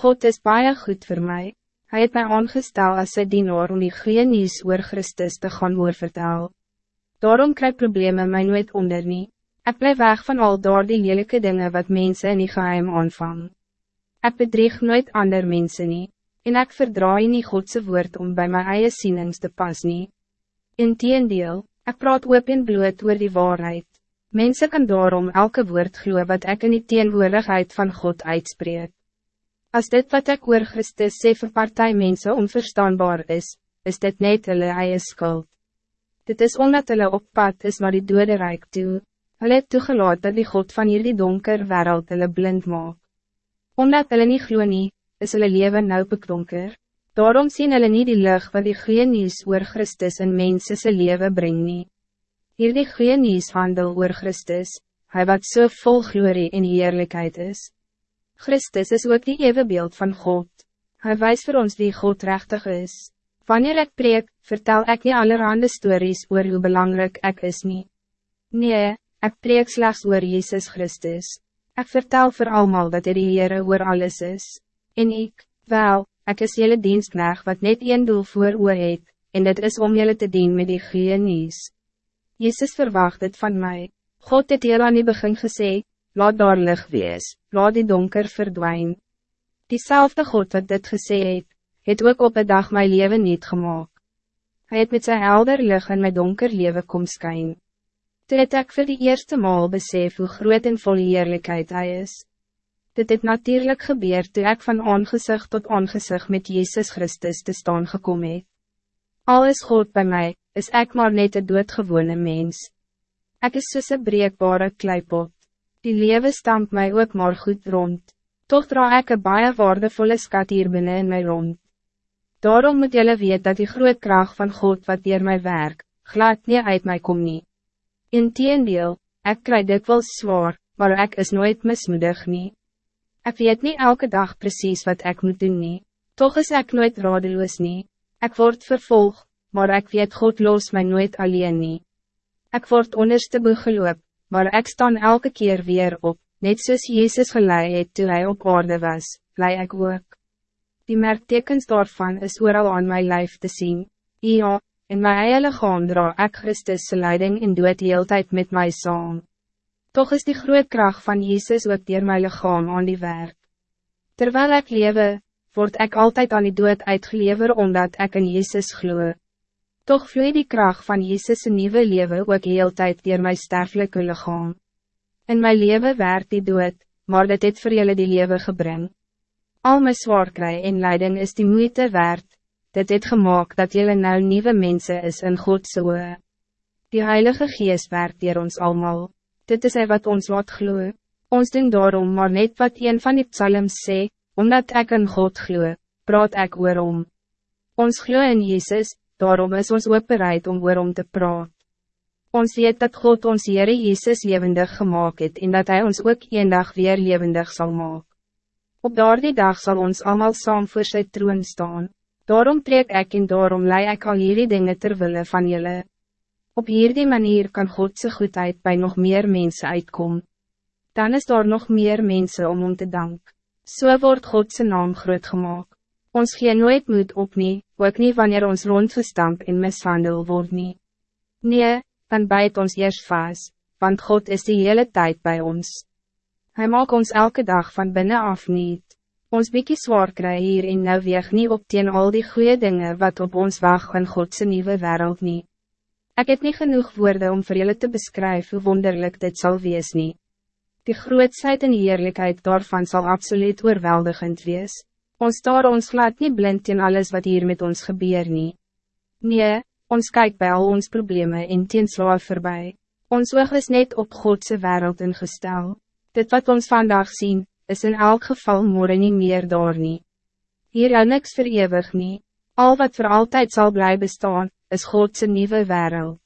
God is baie goed voor mij. Hij het mij aangestel als sy dienaar om die goeie nieuws oor Christus te gaan oorvertel. Daarom krijg problemen mij nooit onder nie. Ik blijf weg van al door die lelijke dingen wat mensen in die geheim aanvang. Ik bedrieg nooit ander mensen nie, en ik verdraai nie Godse woord om bij mijn eie sienings te pas nie. Inteendeel, ik praat oop en bloot oor die waarheid. Mensen kan daarom elke woord glo wat ik in die teenwoordigheid van God uitspreek. Als dit wat ik oor Christus sê vir partij mense onverstaanbaar is, is dit net hulle eie skuld. Dit is omdat hulle op pad is maar die dode rijk toe. Hulle het toegelaat dat die God van hierdie donker wereld hulle blind maak. Omdat hulle nie glo nie, is hulle leven nou bekronker. Daarom zien hulle nie die lucht wat die goeie nieuws oor Christus in mense se leven bring nie. Hierdie goeie nieuws handel oor Christus, hij wat so vol glorie en heerlijkheid is. Christus is ook die evenbeeld van God. Hij wijst voor ons wie God rechtig is. Wanneer ik preek, vertel ik nie allerhande stories oor hoe belangrijk ik is nie. Nee, ik preek slechts oor Jezus Christus. Ik vertel voor allemaal dat hij de Heere oor alles is. En ik, wel, ik is jullie dienstknecht wat net een doel voor oor het, en dit is om jullie te dienen met die goeie nieuws. Jezus verwacht het van mij. God het heel aan die begin gesê, laat daar lig wees, laat die donker verdwijn. Diezelfde God wat dit gesê het, het ook op een dag mijn leven niet gemaakt. Hij het met zijn helder lig in mijn donker leven kom skyn. Toe het ek vir die eerste maal besef hoe groot en vol eerlijkheid hij is. Dit het natuurlijk gebeur toe ek van aangezicht tot aangezicht met Jezus Christus te staan gekomen het. Al is God bij mij, is ik maar net een doodgewone mens. Ik is soos een breekbare kleipot. Die lewe stamp mij ook maar goed rond. Toch dra ik een baie waardevolle skat hier binnen in my rond. Daarom moet jullie weten dat die groot kracht van God wat hier my werk, glad niet uit mij kom nie. Inteendeel, ik krijg dikwijls zwaar, maar ik is nooit mismoedig nie. Ik weet niet elke dag precies wat ik moet doen nie. Toch is ik nooit radeloos nie. Ik word vervolgd, maar ik weet God los mij nooit alleen nie. Ik word onderste begeloop, maar ik staan elke keer weer op, net soos Jezus gelei het toe hy op orde was, lei ik ook. Die merktekens daarvan is ooral aan mijn lijf te zien. Ja, in my eie lichaam dra ek Christus leiding en dood heeltyd met my saam. Toch is die groot kracht van Jezus ook dier my lichaam aan die werk. Terwijl ik lewe, word ik altijd aan die dood uitgelever omdat ik in Jezus gloe. Toch vloei die kracht van Jezus' nieuwe leven ook heeltyd dier my sterfelijke lichaam. In my leven werd die dood, maar dit het vir julle die leven gebring. Al my zwaarkrij en leiding is die moeite waard, dit het gemaakt dat jullie nou nieuwe mensen is in Godse oe. Die Heilige Geest werkt hier ons allemaal. Dit is hy wat ons laat gloe. Ons doen daarom maar net wat een van die psalms sê, omdat ik in God gloe, praat ik oor om. Ons gloe in Jezus, daarom is ons ook bereid om oor om te praat. Ons weet dat God ons Heere Jezus levendig gemaakt het en dat Hij ons ook een dag weer levendig zal maken. Op daardie dag zal ons allemaal saam voor sy troon staan. Daarom trek ik en daarom lei ik al jullie dingen terwille van jullie. Op hierdie manier kan Godse goedheid bij nog meer mensen uitkomen. Dan is daar nog meer mensen om om te danken. Zo so wordt Godse naam groot gemaakt. Ons gee nooit moed op nie, ook nie wanneer ons rondgestamp en mishandel word nie. Nee, dan bijt ons eerst vast, want God is die hele tijd bij ons. Hij maakt ons elke dag van binnen af niet. Ons bykie zwaar kry hier en nou weeg nie op teen al die goede dingen wat op ons wacht in Godse nieuwe wereld nie. Ik heb niet genoeg woorden om voor jullie te beschrijven hoe wonderlijk dit zal wees nie. Die grootsheid en eerlijkheid daarvan zal absoluut oorweldigend wees. Ons daar ons laat niet blind in alles wat hier met ons gebeur nie. Nee, ons kijkt bij al ons problemen en teen slaaf voorbij. Ons oog is net op Godse wereld ingestel. Dit wat ons vandaag zien, is in elk geval morgen niet meer daar nie. Hier is niks verewig nie, al wat voor altijd zal blijven bestaan, is Godse nieuwe wereld.